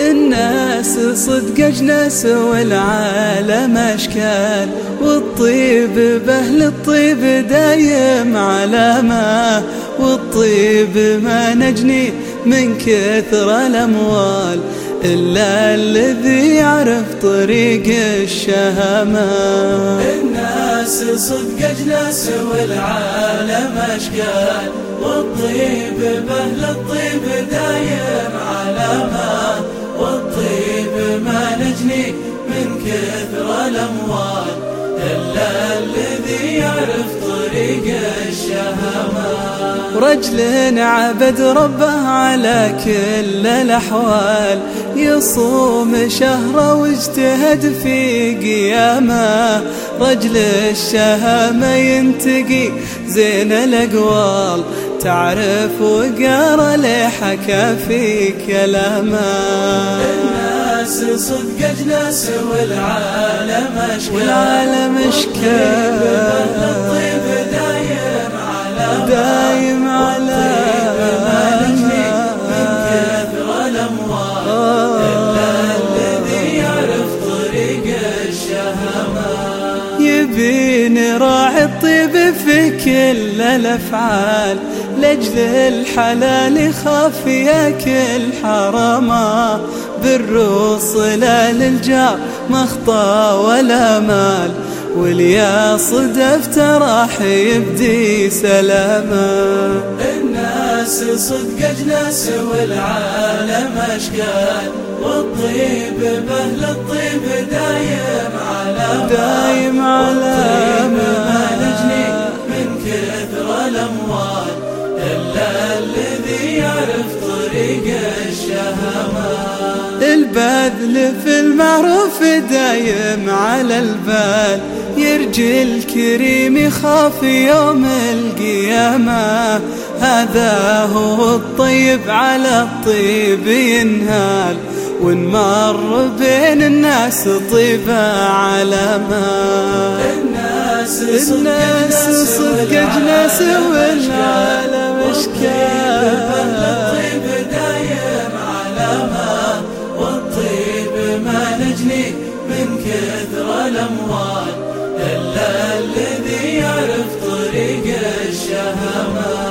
الناس صدق اجناس والعالم أشكال والطيب بأهل الطيب دايم علامة والطيب ما نجني من كثر الأموال. إلا الذي يعرف طريق الشهامة. الناس صدق أجناس والعالم أشكال والطيب بأهل الطيب دايم علامة. والطيب ما نجني من كثر الأموال إلا الذي يعرف طريق الشهامة. رجل عبد ربه على كل الأحوال. يصوم شهره واجتهد في قيامه. رجل الشهامة ينتقي زين الأقوال. تعرف وقار لحكى في كلامه. الناس صدق أجناس والعالم أشكال. والعالم أشكال. كل الأفعال لأجل الحلال يخاف ياكل حرامة. بالروصلة للجار مخطى ولا مال. واليا صدفت راح يبدي سلاما. الناس صدق أجناس والعالم أشكال. والطيب بأهل الطيب دايم على دايم كثر الأموال إلا الذي يعرف طريق الشهامات. البذل في المعروف دايم على البال يرجي الكريم يخاف يوم القيامة. هذا هو الطيب على الطيب ينهال ونمر بين الناس طيبة علامة الناس صدق أجناس والعالم إشكال. الطيب دايم علامة والطيب ما نجني من كثر الأموال إلا الذي يعرف طريق الشهامة